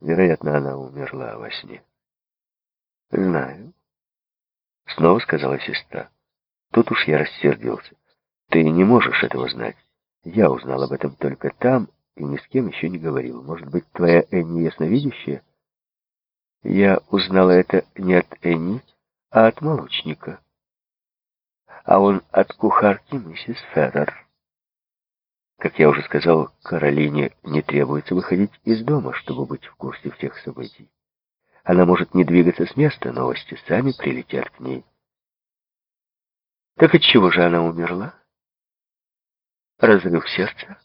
Вероятно, она умерла во сне. Знаю. Снова сказала сестра. Тут уж я рассердился. Ты не можешь этого знать. Я узнал об этом только там и ни с кем еще не говорил. Может быть, твоя Энни ясновидящая? Я узнала это не от Энни, а от молочника. А он от кухарки миссис Феррер. Как я уже сказал, Каролине не требуется выходить из дома, чтобы быть в курсе всех событий. Она может не двигаться с места, новости сами прилетят к ней. Так от чего же она умерла? Разрыв сердца?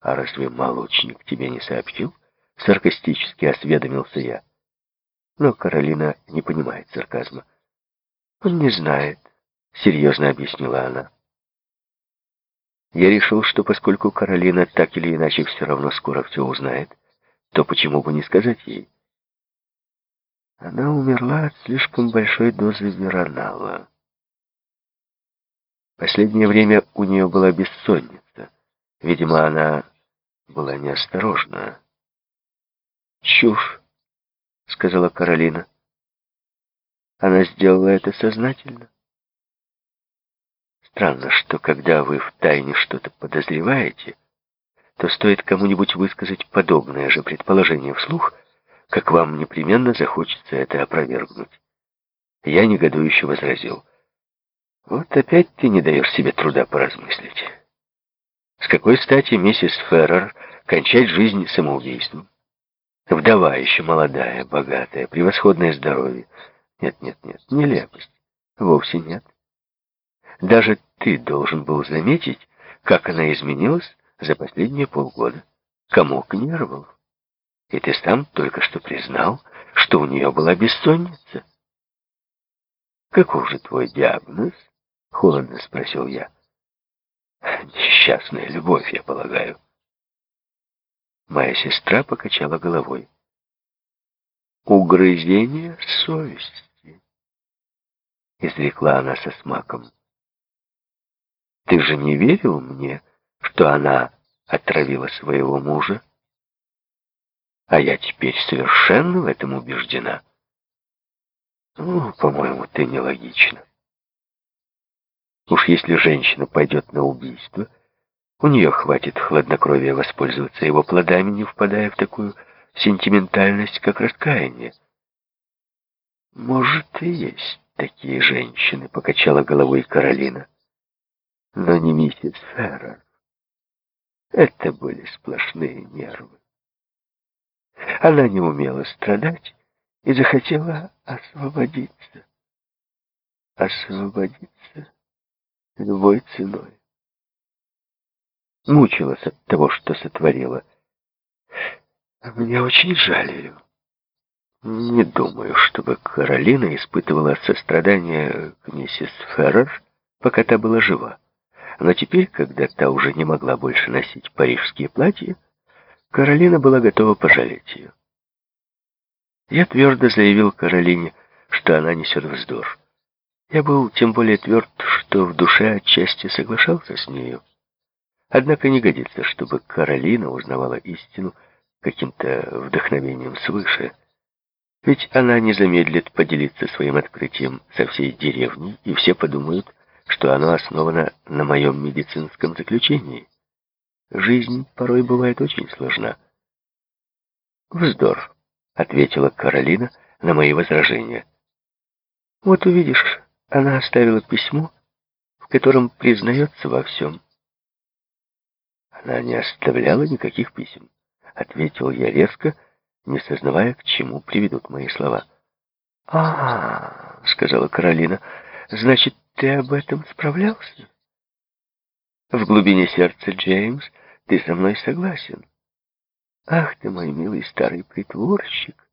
А разве молочник тебе не сообщил? Саркастически осведомился я. Но Каролина не понимает сарказма. Он не знает, серьезно объяснила она. Я решил, что поскольку Каролина так или иначе все равно скоро все узнает, то почему бы не сказать ей? Она умерла от слишком большой дозы веронала. Последнее время у нее была бессонница. Видимо, она была неосторожна. «Чушь», — сказала Каролина. Она сделала это сознательно. Странно, что когда вы втайне что-то подозреваете, то стоит кому-нибудь высказать подобное же предположение вслух, как вам непременно захочется это опровергнуть. Я негодующе возразил. Вот опять ты не даешь себе труда поразмыслить. С какой стати миссис Феррер кончать жизнь самоубийством? Вдова еще молодая, богатая, превосходное здоровье. Нет, нет, нет, нелепость. Вовсе нет. Даже ты должен был заметить, как она изменилась за последние полгода. Комок нервов. И ты сам только что признал, что у нее была бессонница. «Каков же твой диагноз?» — холодно спросил я. «Несчастная любовь, я полагаю». Моя сестра покачала головой. «Угрызение совести», — изрекла она со смаком. Ты же не верил мне, что она отравила своего мужа? А я теперь совершенно в этом убеждена. Ну, по-моему, ты нелогично. Уж если женщина пойдет на убийство, у нее хватит хладнокровия воспользоваться его плодами, не впадая в такую сентиментальность, как раскаяние. Может, и есть такие женщины, покачала головой Каролина но не миссис Феррер. Это были сплошные нервы. Она не умела страдать и захотела освободиться. Освободиться любой ценой. Мучилась от того, что сотворила. Мне очень жаль ее. Не думаю, чтобы Каролина испытывала сострадание к миссис Феррер, пока та была жива. Но теперь, когда та уже не могла больше носить парижские платья, Каролина была готова пожалеть ее. Я твердо заявил Каролине, что она несет вздор. Я был тем более тверд, что в душе отчасти соглашался с нею. Однако не годится, чтобы Каролина узнавала истину каким-то вдохновением свыше. Ведь она не замедлит поделиться своим открытием со всей деревней, и все подумают, что оно основано на моем медицинском заключении. Жизнь порой бывает очень сложна. «Вздор», — ответила Каролина на мои возражения. «Вот увидишь, она оставила письмо, в котором признается во всем». «Она не оставляла никаких писем», — ответил я резко, не сознавая, к чему приведут мои слова. «А, -а, сказала Каролина, — значит, ты об этом справлялся? В глубине сердца, Джеймс, ты со мной согласен. Ах ты, мой милый старый притворщик.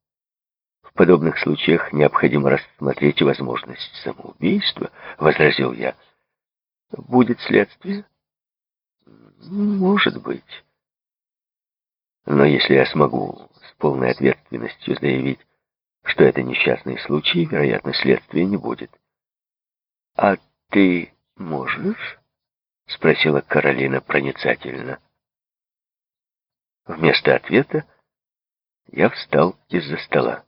В подобных случаях необходимо рассмотреть возможность самоубийства, возразил я. Будет следствие? Может быть. Но если я смогу с полной ответственностью заявить, что это несчастный случай, вероятно, следствия не будет. «А ты можешь?» — спросила Каролина проницательно. Вместо ответа Я встал из-за стола.